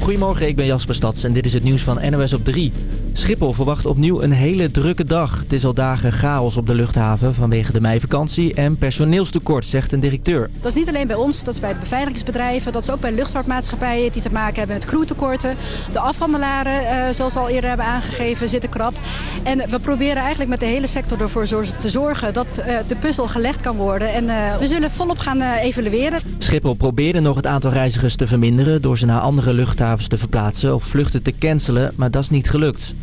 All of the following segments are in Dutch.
Goedemorgen, ik ben Jasper Stads en dit is het nieuws van NOS op 3. Schiphol verwacht opnieuw een hele drukke dag. Het is al dagen chaos op de luchthaven vanwege de meivakantie en personeelstekort, zegt een directeur. Dat is niet alleen bij ons, dat is bij de beveiligingsbedrijven, dat is ook bij luchtvaartmaatschappijen die te maken hebben met crewtekorten. De afhandelaren, eh, zoals we al eerder hebben aangegeven, zitten krap. En we proberen eigenlijk met de hele sector ervoor te zorgen dat eh, de puzzel gelegd kan worden. En eh, we zullen volop gaan evalueren. Schiphol probeerde nog het aantal reizigers te verminderen door ze naar andere luchthavens te verplaatsen of vluchten te cancelen, maar dat is niet gelukt.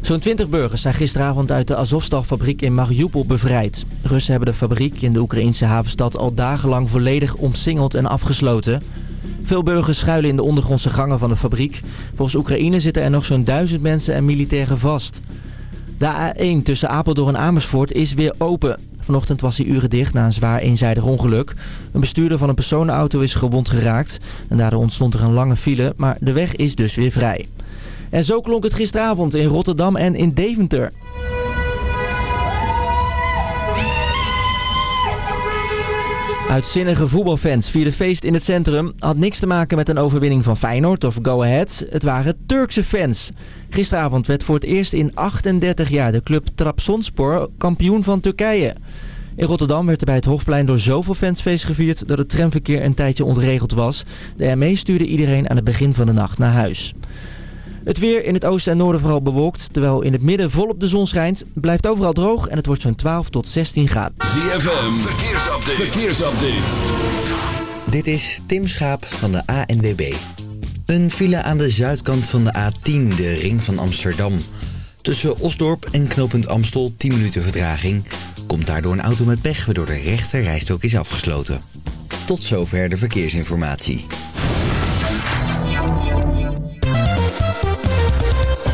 Zo'n 20 burgers zijn gisteravond uit de Azovstal-fabriek in Mariupol bevrijd. Russen hebben de fabriek in de Oekraïnse havenstad al dagenlang volledig omsingeld en afgesloten. Veel burgers schuilen in de ondergrondse gangen van de fabriek. Volgens Oekraïne zitten er nog zo'n duizend mensen en militairen vast. De A1 tussen Apeldoorn en Amersfoort is weer open. Vanochtend was hij uren dicht na een zwaar eenzijdig ongeluk. Een bestuurder van een personenauto is gewond geraakt. En daardoor ontstond er een lange file, maar de weg is dus weer vrij. En zo klonk het gisteravond in Rotterdam en in Deventer. Uitzinnige voetbalfans vierden feest in het centrum. Had niks te maken met een overwinning van Feyenoord of Go Ahead. Het waren Turkse fans. Gisteravond werd voor het eerst in 38 jaar de club Trabzonspor kampioen van Turkije. In Rotterdam werd er bij het Hofplein door zoveel fans feest gevierd dat het tramverkeer een tijdje ontregeld was. De ME stuurde iedereen aan het begin van de nacht naar huis. Het weer in het oosten en noorden vooral bewolkt, terwijl in het midden volop de zon schijnt. Blijft overal droog en het wordt zo'n 12 tot 16 graden. ZFM, verkeersupdate. verkeersupdate. Dit is Tim Schaap van de ANWB. Een file aan de zuidkant van de A10, de ring van Amsterdam. Tussen Osdorp en knooppunt Amstel 10 minuten vertraging. Komt daardoor een auto met pech, waardoor de rechter rijstok is afgesloten. Tot zover de verkeersinformatie.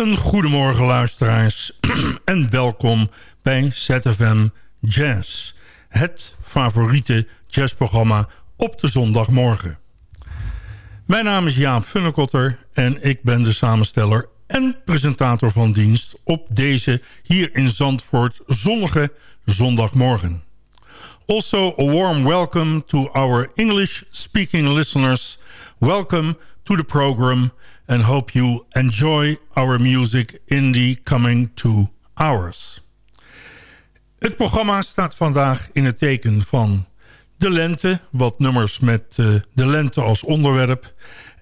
Een goedemorgen luisteraars en welkom bij ZFM Jazz. Het favoriete jazzprogramma op de zondagmorgen. Mijn naam is Jaap Funnekotter en ik ben de samensteller en presentator van dienst op deze hier in Zandvoort zonnige zondagmorgen. Also a warm welcome to our English-speaking listeners. Welcome to the program and hope you enjoy our music in the coming two hours. Het programma staat vandaag in het teken van de lente. Wat nummers met uh, de lente als onderwerp.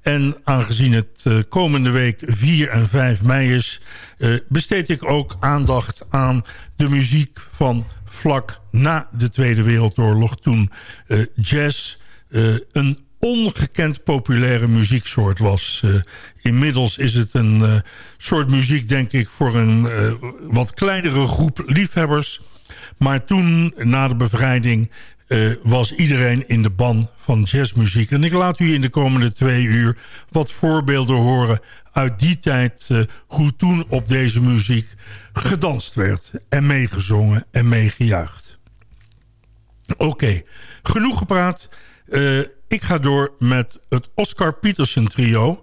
En aangezien het uh, komende week 4 en 5 mei is... Uh, besteed ik ook aandacht aan de muziek van vlak na de Tweede Wereldoorlog... toen jazz een ongekend populaire muzieksoort was. Uh, inmiddels is het een uh, soort muziek, denk ik, voor een uh, wat kleinere groep liefhebbers. Maar toen, na de bevrijding, was iedereen in de ban van jazzmuziek. En ik laat u in de komende twee uur wat voorbeelden horen uit die tijd... hoe toen op deze muziek gedanst werd en meegezongen en meegejuicht. Oké, genoeg gepraat... Ik ga door met het Oscar Peterson trio.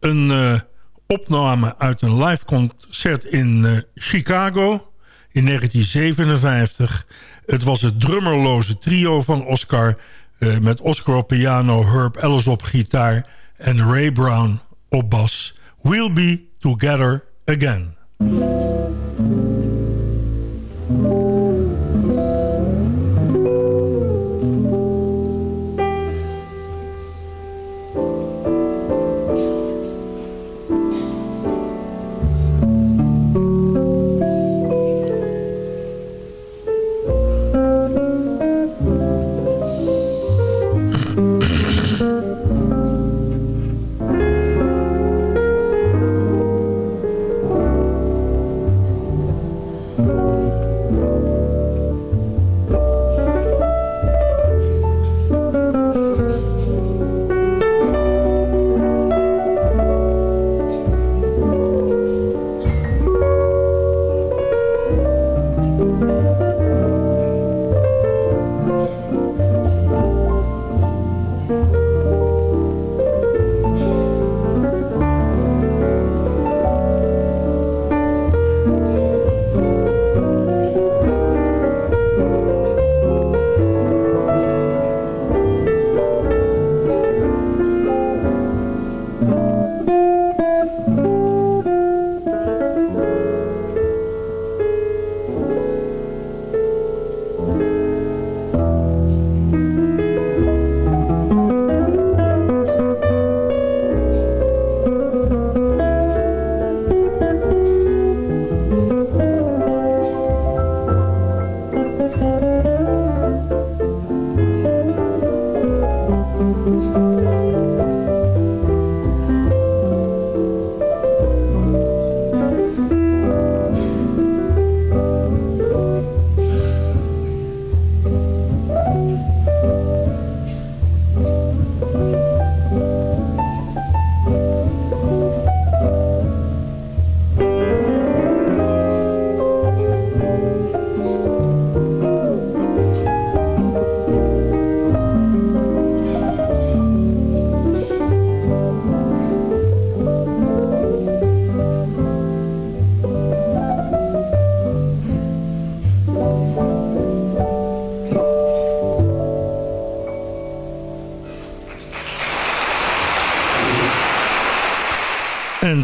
Een uh, opname uit een live concert in uh, Chicago in 1957. Het was het drummerloze trio van Oscar... Uh, met Oscar op piano, Herb Ellis op gitaar... en Ray Brown op bas. We'll be together again.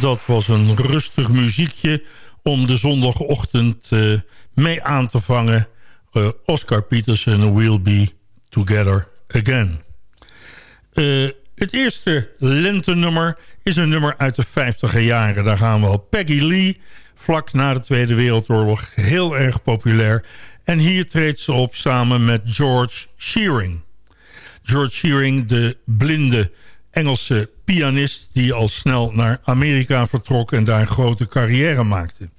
Dat was een rustig muziekje om de zondagochtend uh, mee aan te vangen. Uh, Oscar Peterson, We'll Be Together Again. Uh, het eerste lentenummer is een nummer uit de 50 jaren. Daar gaan we al. Peggy Lee, vlak na de Tweede Wereldoorlog, heel erg populair. En hier treedt ze op samen met George Shearing. George Shearing, de blinde Engelse pianist die al snel naar Amerika vertrok en daar een grote carrière maakte.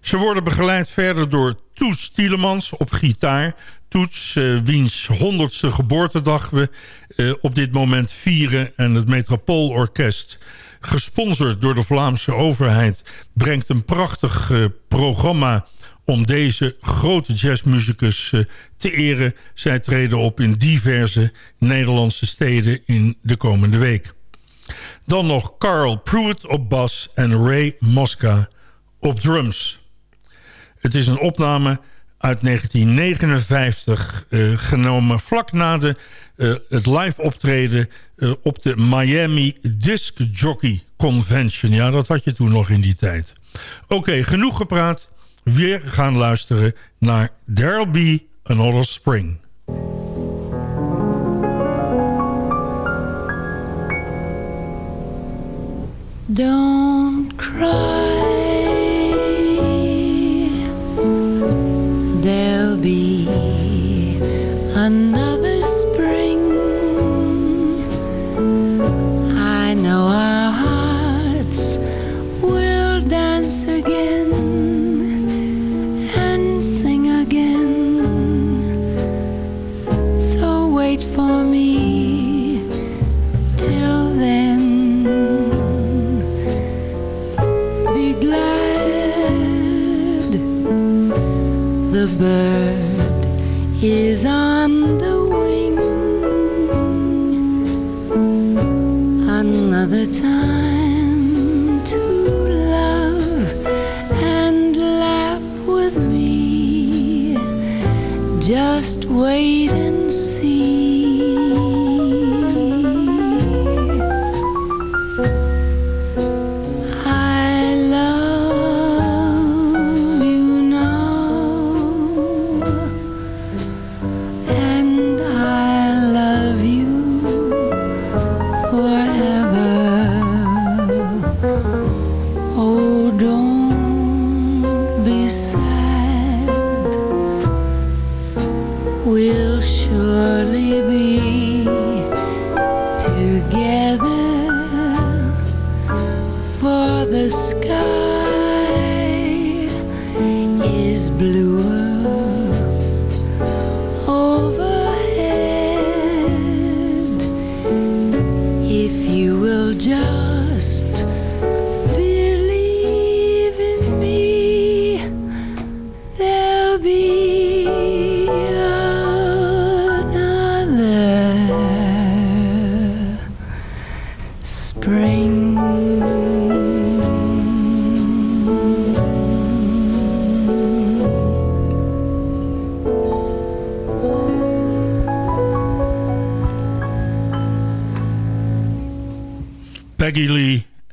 Ze worden begeleid verder door Toets Tielemans op gitaar. Toets, uh, wiens honderdste geboortedag we uh, op dit moment vieren. En het Metropoolorkest, gesponsord door de Vlaamse overheid... brengt een prachtig uh, programma om deze grote jazzmuzikus te eren. Zij treden op in diverse Nederlandse steden in de komende week. Dan nog Carl Pruitt op bas en Ray Mosca op drums. Het is een opname uit 1959 uh, genomen vlak na de, uh, het live optreden uh, op de Miami Disc Jockey Convention. Ja, dat had je toen nog in die tijd. Oké, genoeg gepraat. Weer gaan luisteren naar There'll Be Another Spring. Don't cry bird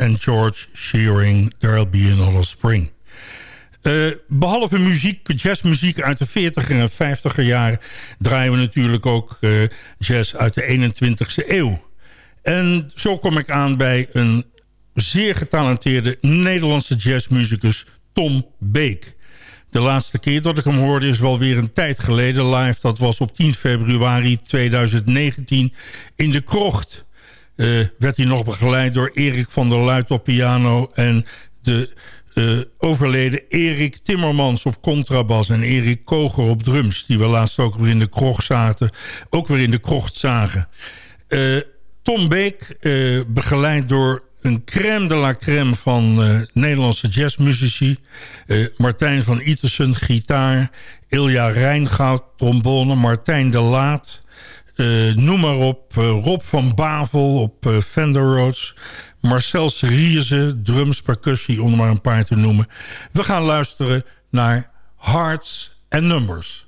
en George Shearing, There'll Be Another Spring. Uh, behalve muziek, jazzmuziek uit de 40er en 50er jaren... draaien we natuurlijk ook uh, jazz uit de 21e eeuw. En zo kom ik aan bij een zeer getalenteerde Nederlandse jazzmuzikus Tom Beek. De laatste keer dat ik hem hoorde is wel weer een tijd geleden live. Dat was op 10 februari 2019 in de Krocht. Uh, werd hij nog begeleid door Erik van der Luit op piano... en de uh, overleden Erik Timmermans op contrabas... en Erik Koger op drums... die we laatst ook weer in de krocht zaten. Ook weer in de krocht zagen. Uh, Tom Beek, begeleid door een crème de la crème van Nederlandse jazzmuzici. Martijn van Itersen, gitaar. Ilja Rijngoud, trombone. Martijn de Laat... Uh, noem maar op. Uh, Rob van Bavel op uh, Fender Rhodes. Marcel Seriese, drums, percussie, om er maar een paar te noemen. We gaan luisteren naar Hearts and Numbers.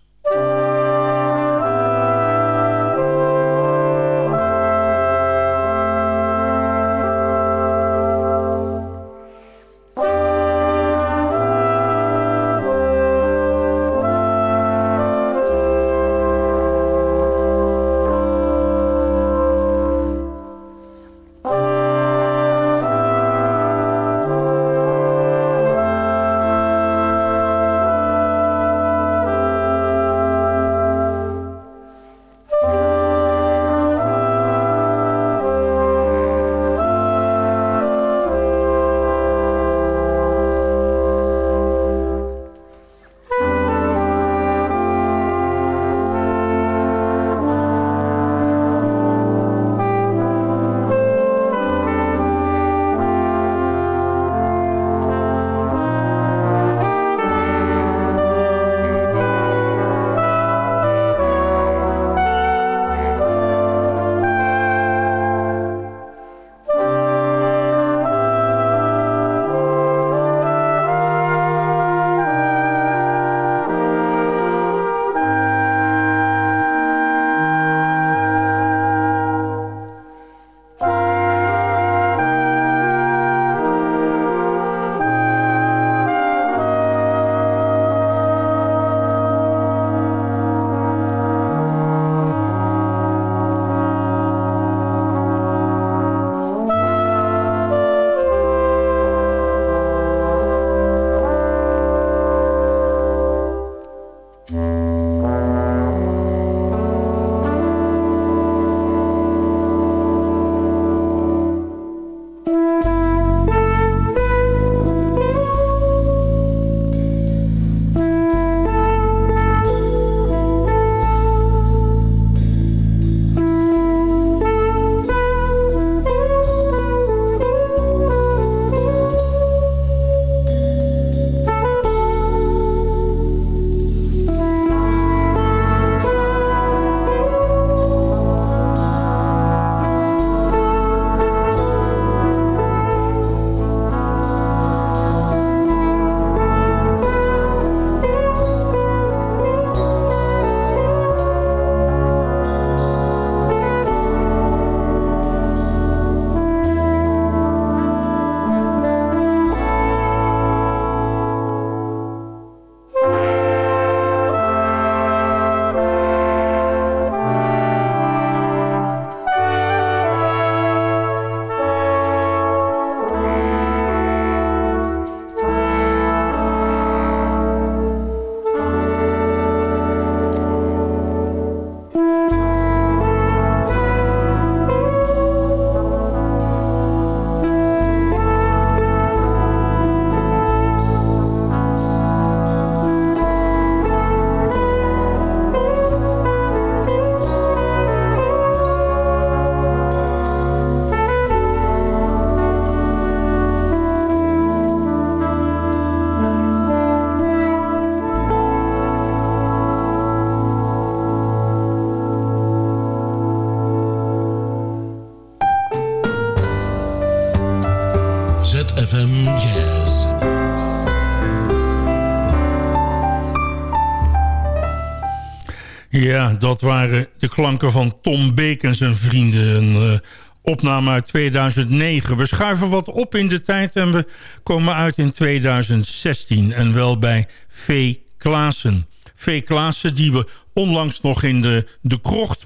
Ja, dat waren de klanken van Tom Beek en zijn vrienden. Een uh, opname uit 2009. We schuiven wat op in de tijd en we komen uit in 2016. En wel bij V. Klaassen. V. Klaassen die we onlangs nog in de, de krocht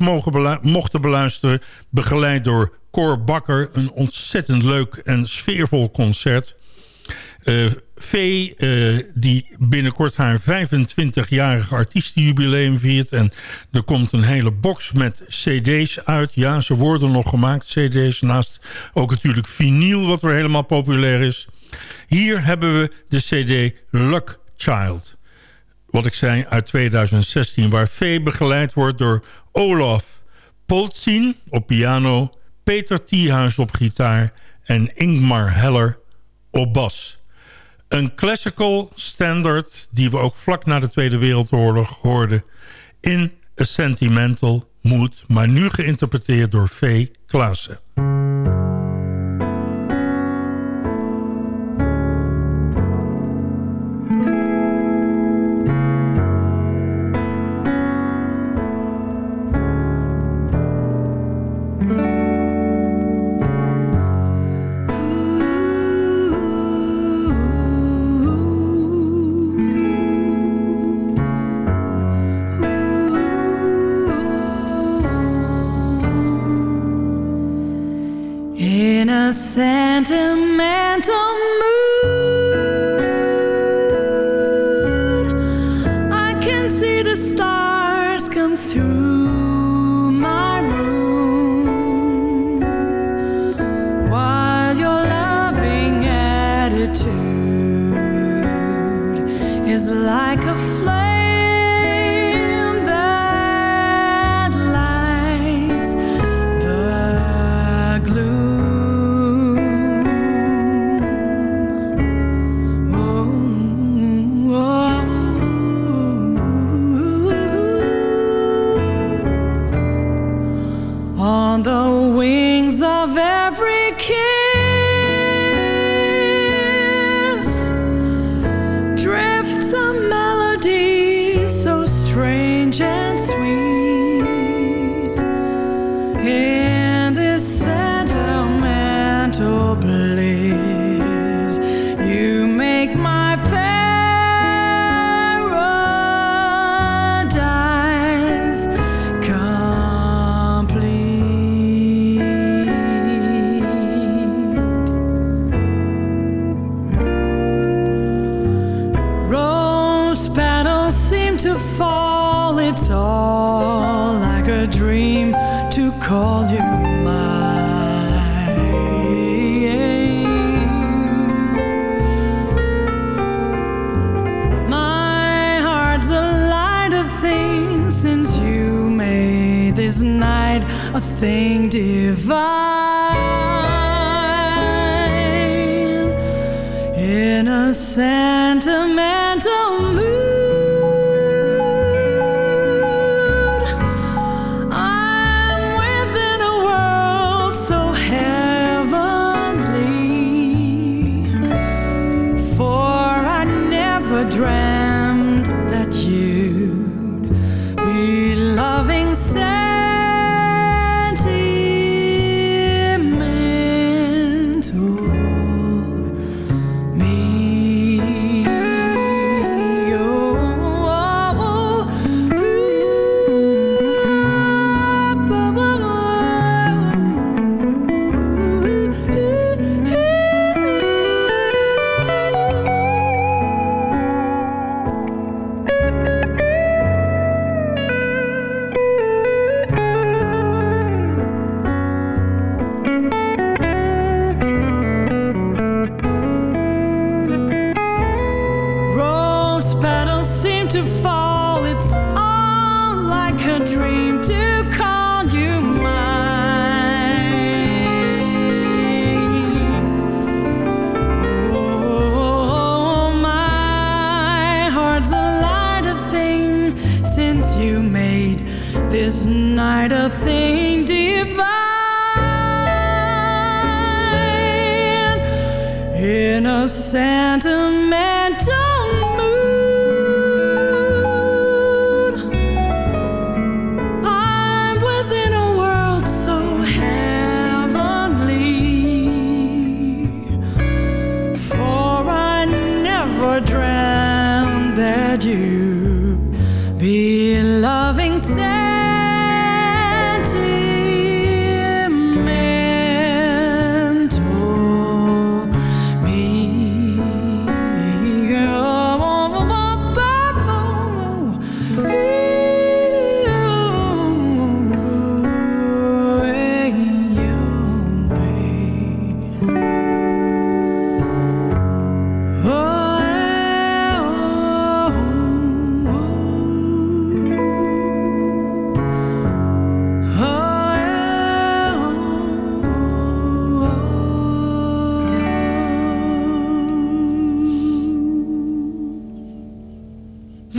mochten beluisteren. Begeleid door Cor Bakker. Een ontzettend leuk en sfeervol concert. Uh, Vee, uh, die binnenkort haar 25-jarige artiestenjubileum viert. En er komt een hele box met cd's uit. Ja, ze worden nog gemaakt, cd's. Naast ook natuurlijk vinyl, wat weer helemaal populair is. Hier hebben we de cd Luck Child. Wat ik zei, uit 2016. Waar Vee begeleid wordt door Olaf Poltzin op piano... Peter Thiehuis op gitaar en Ingmar Heller op bas. Een classical standard die we ook vlak na de Tweede Wereldoorlog hoorden... in A Sentimental Mood, maar nu geïnterpreteerd door V. Klaassen.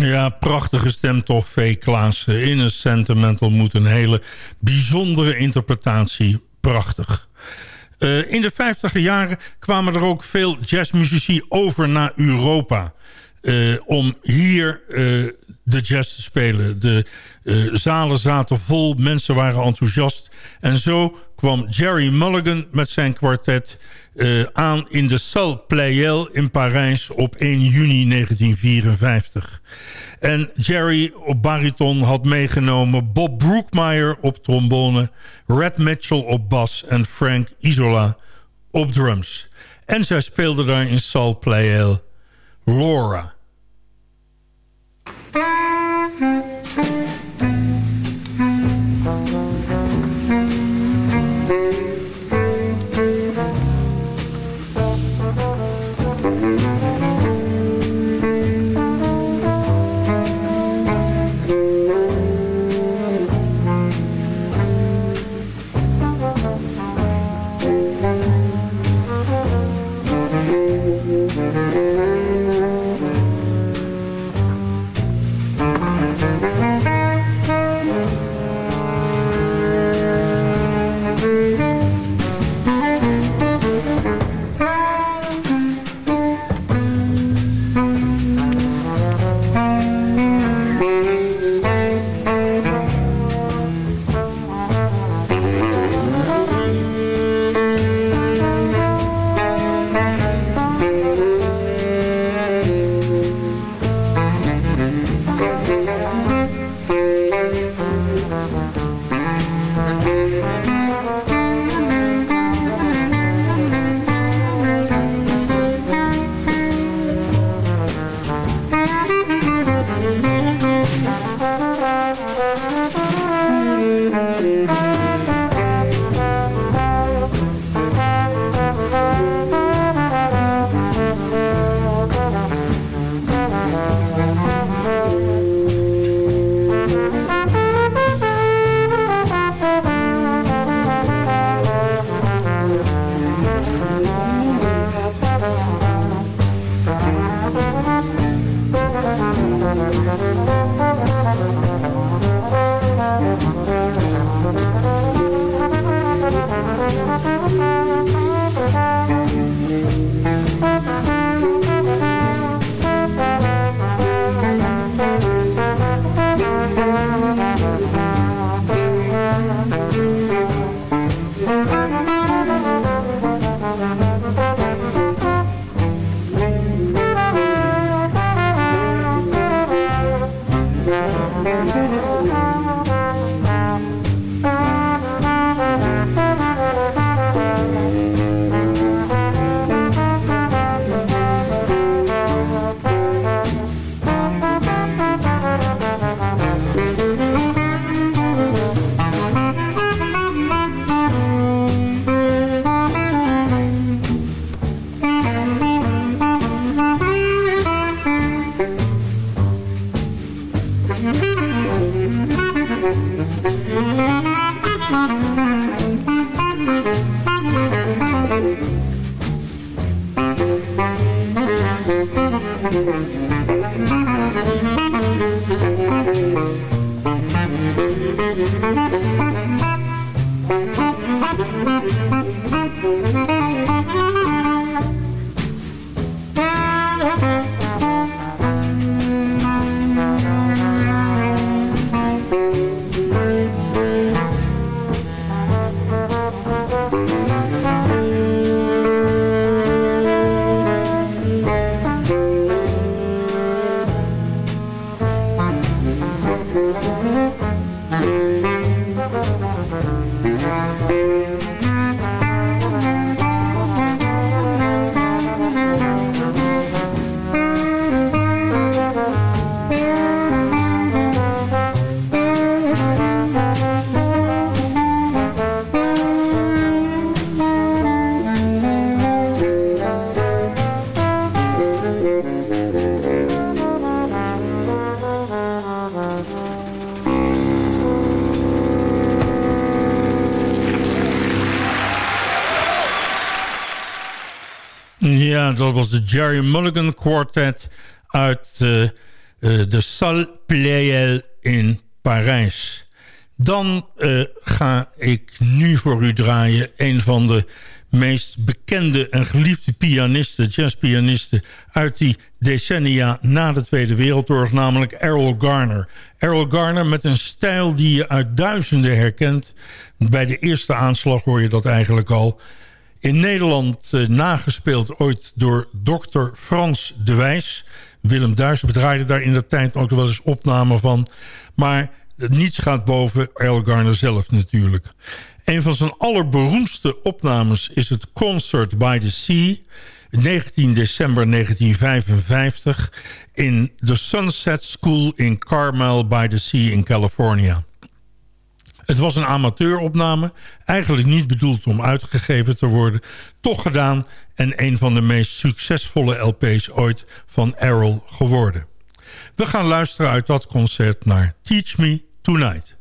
Ja, prachtige stem toch, V. Klaassen. In een Sentimental moet een hele bijzondere interpretatie. Prachtig. Eh, in de 50 jaren kwamen er ook veel jazzmuzici over naar Europa. eh, om hier eh, de jazz te spelen. De zalen zaten vol, mensen waren enthousiast. En zo kwam Jerry Mulligan met zijn kwartet eh, aan in de Salle Pleyel in Parijs op 1 juni 1954. En Jerry op bariton had meegenomen Bob Brookmeyer op trombone... Red Mitchell op bas en Frank Isola op drums. En zij speelden daar in Salle Pleyel Laura... Bye. Thank Jerry Mulligan Quartet uit uh, uh, de Salle Pleyel in Parijs. Dan uh, ga ik nu voor u draaien een van de meest bekende en geliefde pianisten, jazzpianisten... uit die decennia na de Tweede Wereldoorlog, namelijk Errol Garner. Errol Garner met een stijl die je uit duizenden herkent. Bij de eerste aanslag hoor je dat eigenlijk al. In Nederland uh, nagespeeld ooit door dokter Frans de Wijs. Willem Duis bedraaide daar in de tijd ook wel eens opnamen van. Maar niets gaat boven Errol Garner zelf natuurlijk. Een van zijn allerberoemdste opnames is het Concert by the Sea... 19 december 1955 in de Sunset School in Carmel by the Sea in California. Het was een amateuropname, eigenlijk niet bedoeld om uitgegeven te worden. Toch gedaan en een van de meest succesvolle LP's ooit van Errol geworden. We gaan luisteren uit dat concert naar Teach Me Tonight.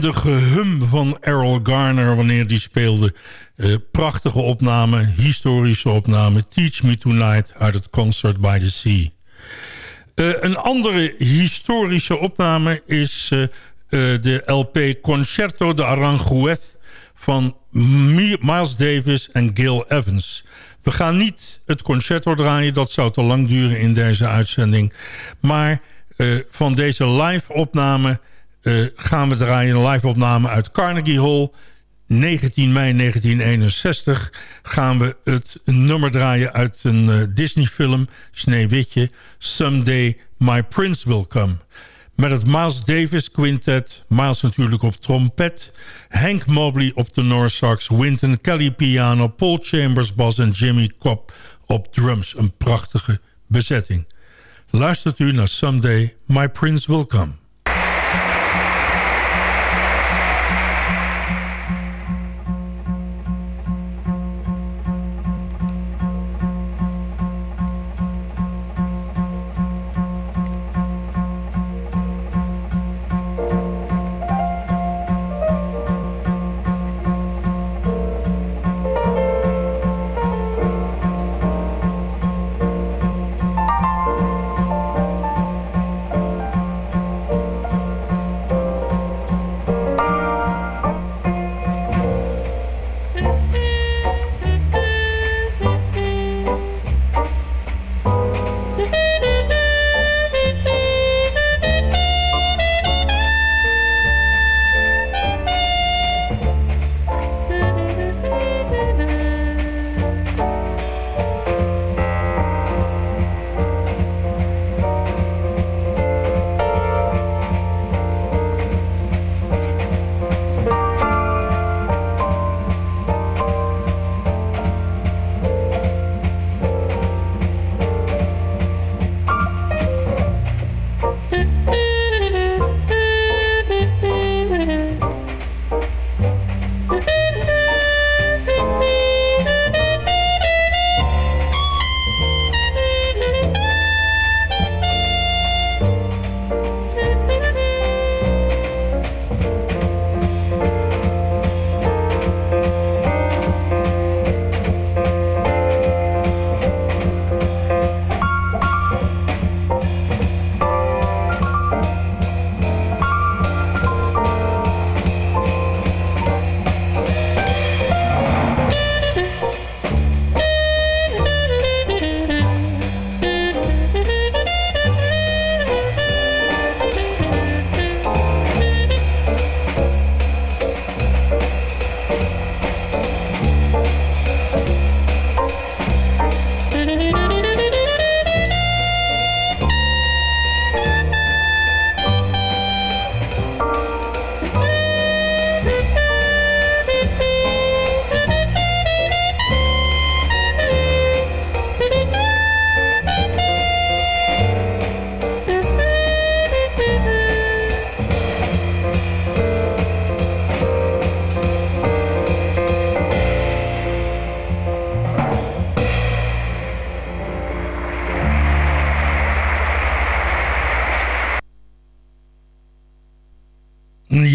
Bekende gehum van Errol Garner wanneer die speelde. Uh, prachtige opname, historische opname. Teach Me Tonight uit het Concert by the Sea. een andere historische opname is de LP Concerto de Aranjuez van Miles Davis en Gil Evans. We gaan niet het concerto draaien, dat zou te lang duren in deze uitzending. Maar van deze live-opname gaan we draaien, een live-opname uit Carnegie Hall... 19 mei 1961 gaan we het nummer draaien uit een uh, Disney-film, Sneeuwwitje, Someday My Prince Will Come. Met het Miles Davis Quintet, Miles natuurlijk op trompet... Hank Mobley op de Sax, Wynton Kelly piano... Paul Chambers bas en Jimmy Cobb op drums. Een prachtige bezetting. Luistert u naar Someday My Prince Will Come.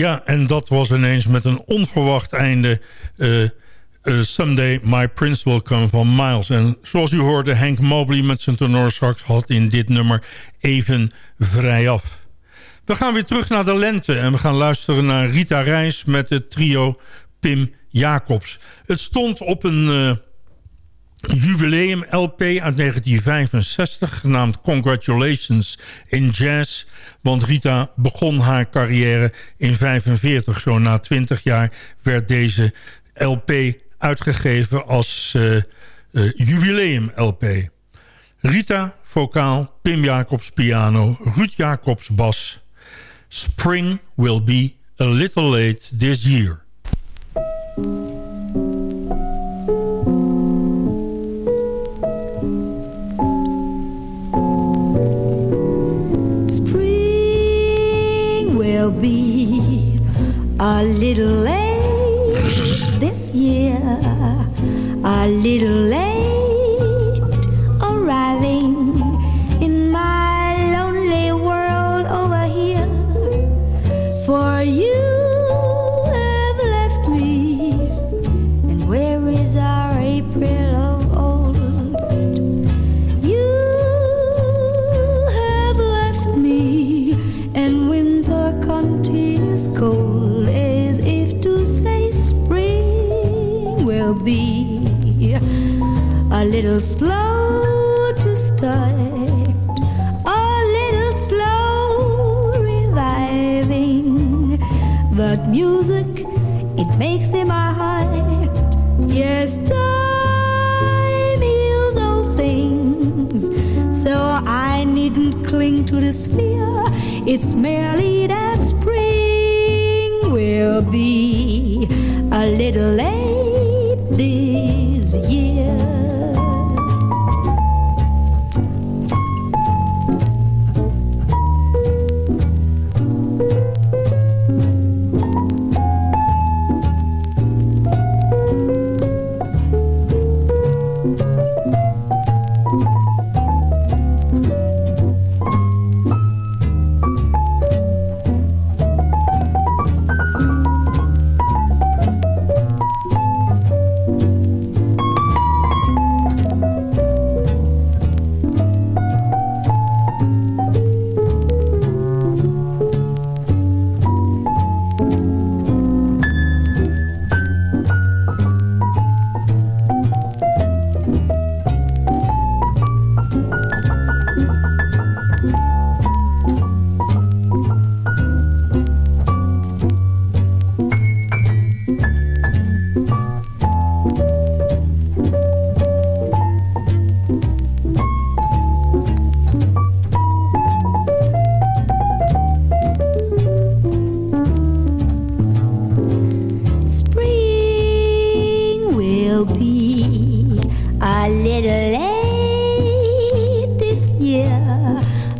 Ja, en dat was ineens met een onverwacht einde... Uh, uh, Someday My Prince Will Come van Miles. En zoals u hoorde, Hank Mobley met zijn tenorsax... had in dit nummer even vrij af. We gaan weer terug naar de lente... en we gaan luisteren naar Rita Reis met het trio Pim Jacobs. Het stond op een... Uh, jubileum LP uit 1965 genaamd Congratulations in Jazz. Want Rita begon haar carrière in 45. Zo na 20 jaar werd deze LP uitgegeven als uh, uh, jubileum LP. Rita vocaal, Pim Jacobs piano, Ruud Jacobs bas. Spring will be a little late this year. Will be a little late this year, a little late be a little slow to start, a little slow reviving. But music, it makes in my heart. Yes, time heals all things. So I needn't cling to this fear. It's merely that spring will be a little late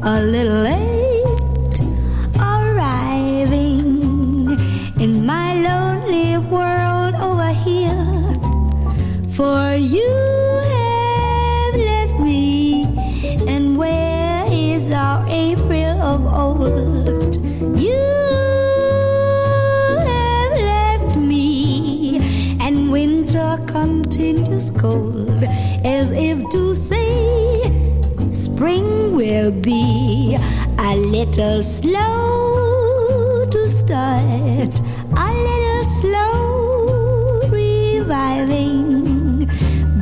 a little late arriving in my lonely world over here. For you have left me, and where is our April of old? You have left me, and winter continues cold, little slow to start, a little slow reviving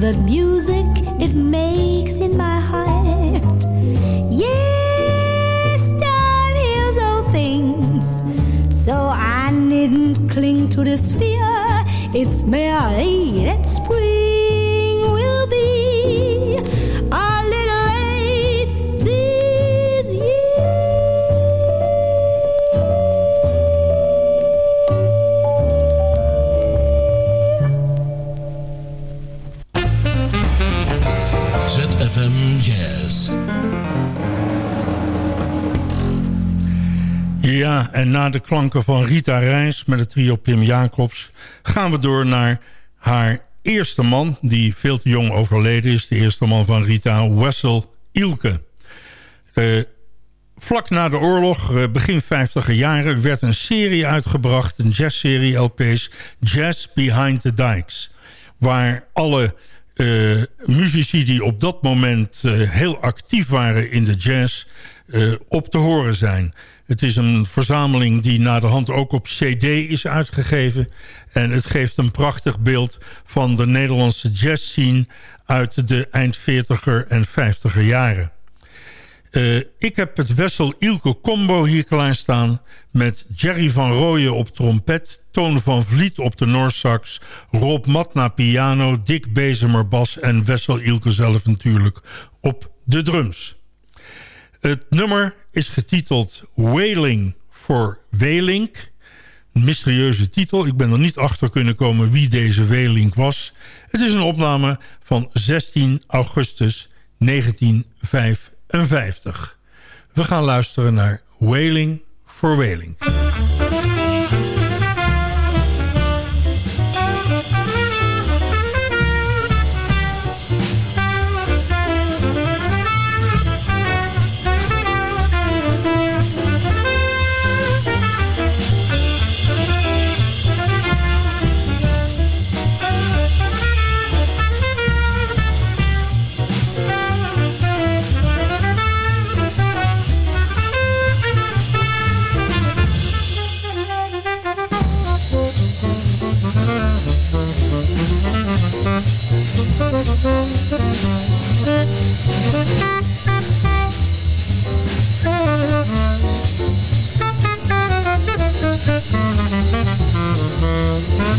the music it makes in my heart. Yes, time heals all things, so I needn't cling to this fear. It's merely En na de klanken van Rita Reis met het trio Pim Jacobs... gaan we door naar haar eerste man, die veel te jong overleden is. De eerste man van Rita, Wessel Ilke. Eh, vlak na de oorlog, eh, begin 50 jaren... werd een serie uitgebracht, een jazzserie LP's... Jazz Behind the Dikes. Waar alle eh, muzici die op dat moment heel actief waren in de jazz... op te horen zijn. Het is een verzameling die na de hand ook op cd is uitgegeven. En het geeft een prachtig beeld van de Nederlandse jazzscene... uit de eind 40er en 50er jaren. Eh, ik heb het Wessel Ilke combo hier klaarstaan... met Jerry van Rooyen op trompet... Toon van Vliet op de Noorsax... Rob Matna piano, Dick Bezemer bas... en Wessel Ilke zelf natuurlijk op de drums. Het nummer is getiteld Wailing for Welink. Een mysterieuze titel. Ik ben er niet achter kunnen komen wie deze Welink was. Het is een opname van 16 augustus 1955. We gaan luisteren naar Wailing for Wailing.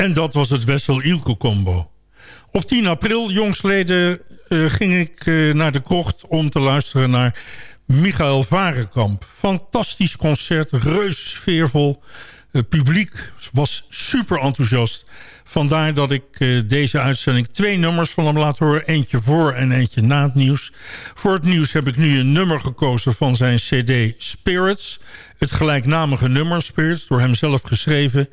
En dat was het Wessel-Ilke-combo. Op 10 april, jongsleden, uh, ging ik uh, naar de krocht om te luisteren naar Michael Varenkamp. Fantastisch concert, reus sfeervol. Het publiek was super enthousiast. Vandaar dat ik uh, deze uitzending twee nummers van hem laat horen. Eentje voor en eentje na het nieuws. Voor het nieuws heb ik nu een nummer gekozen van zijn cd Spirits. Het gelijknamige nummer Spirits, door hem zelf geschreven.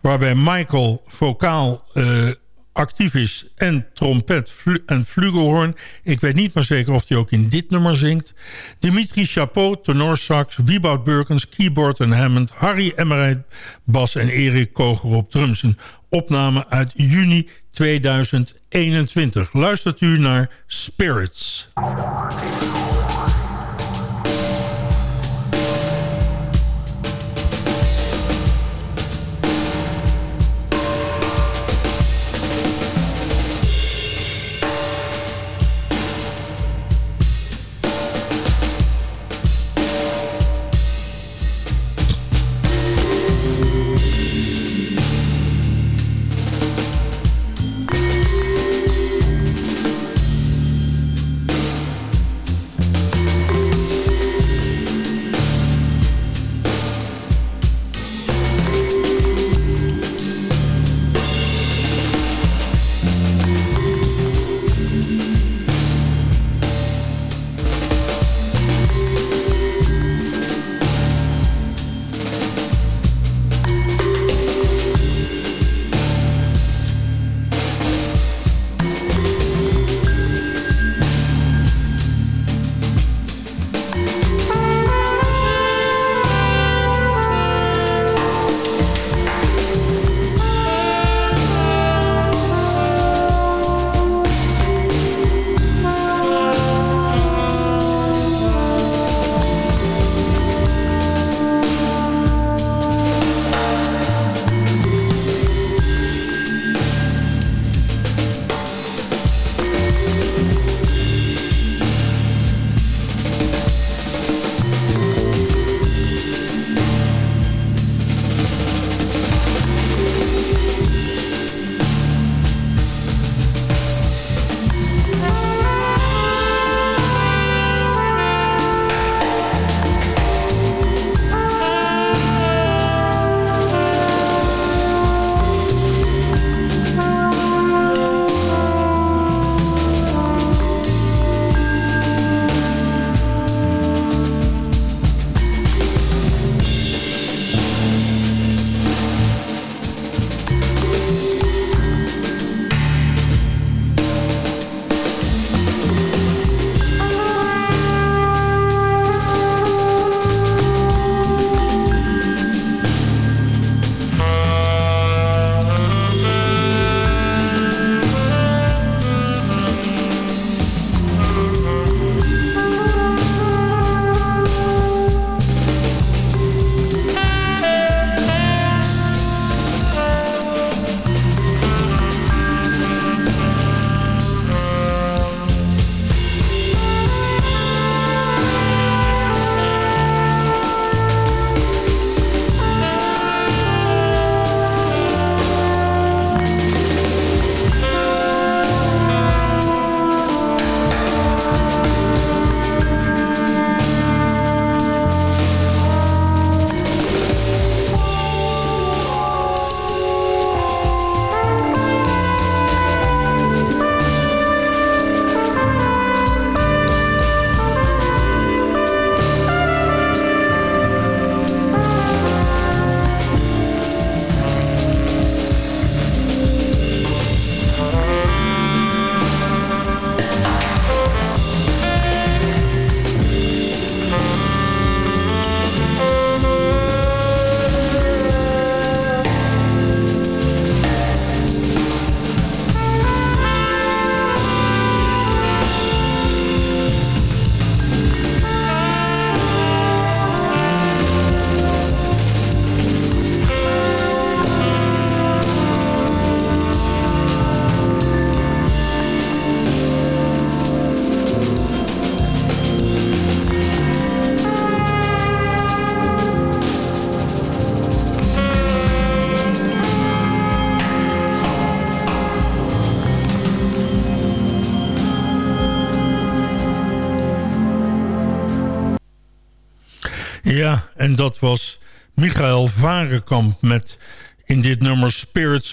Waarbij Michael vocaal uh, actief is en trompet en flugelhorn. Ik weet niet maar zeker of hij ook in dit nummer zingt. Dimitri Chapeau, tenorsax, Wieboud Burkens, keyboard en Hammond... Harry Emmerij, bas en Erik Koger op drums. Een opname uit juni 2021. Luistert u naar Spirits.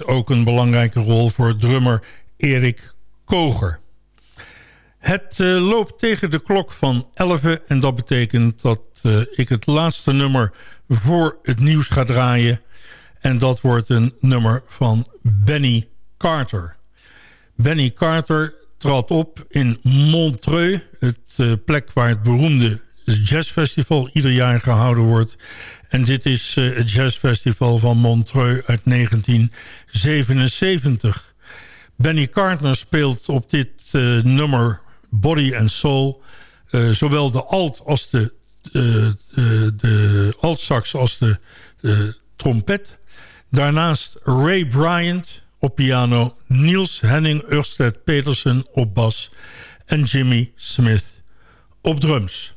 Ook een belangrijke rol voor drummer Erik Koger. Het uh, loopt tegen de klok van 11 en dat betekent dat uh, ik het laatste nummer voor het nieuws ga draaien. En dat wordt een nummer van Benny Carter. Benny Carter trad op in Montreux, het uh, plek waar het beroemde jazzfestival ieder jaar gehouden wordt. En dit is uh, het jazzfestival van Montreux uit 1977. Benny Carter speelt op dit uh, nummer Body and Soul... zowel de alt als de, de alt-sax als de, de trompet. Daarnaast Ray Bryant op piano... Niels Henning Ørsted Petersen op bas... en Jimmy Smith op drums.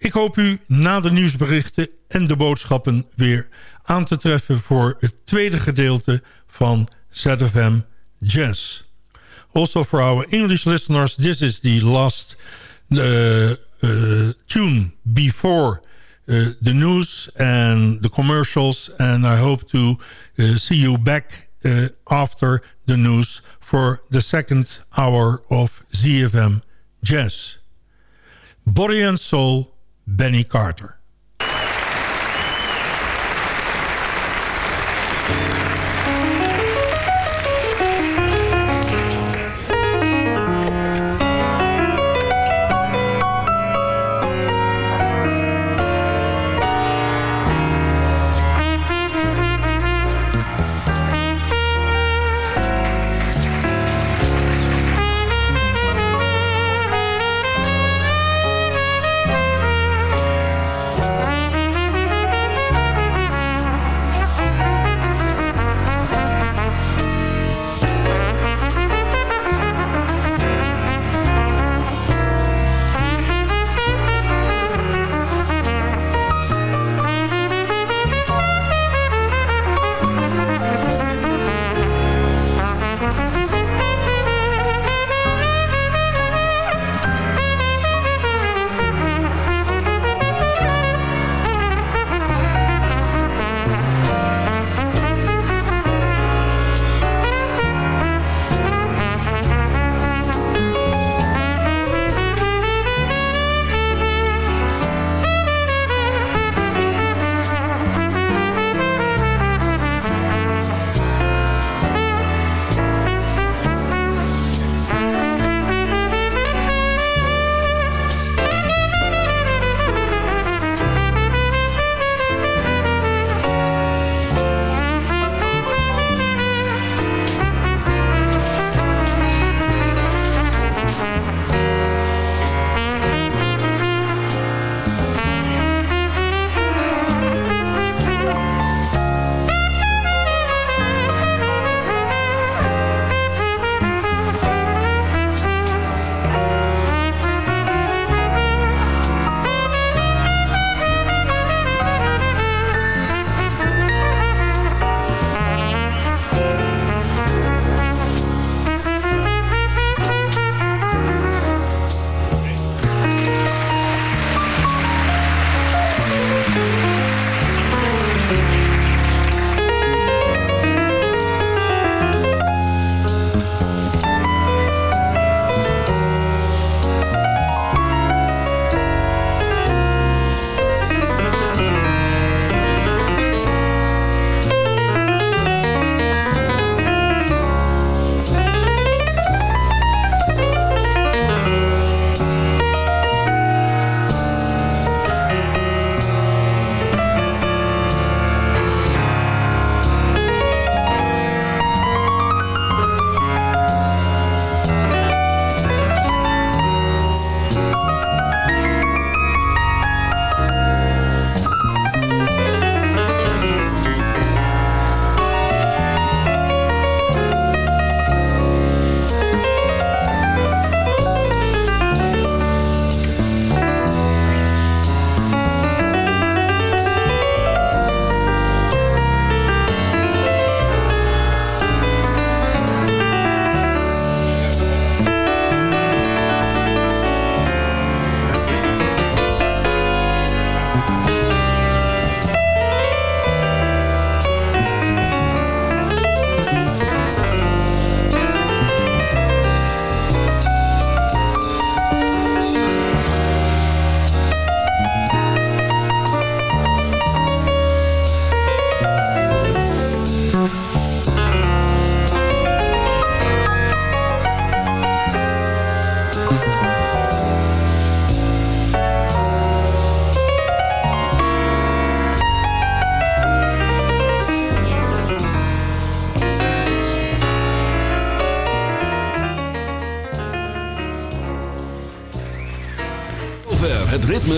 Ik hoop u na de nieuwsberichten en de boodschappen weer aan te treffen... voor het tweede gedeelte van ZFM Jazz. Also for our English listeners, this is the last uh, uh, tune before uh, the news and the commercials. And I hope to see you back after the news for the second hour of ZFM Jazz. Body and Soul, Benny Carter.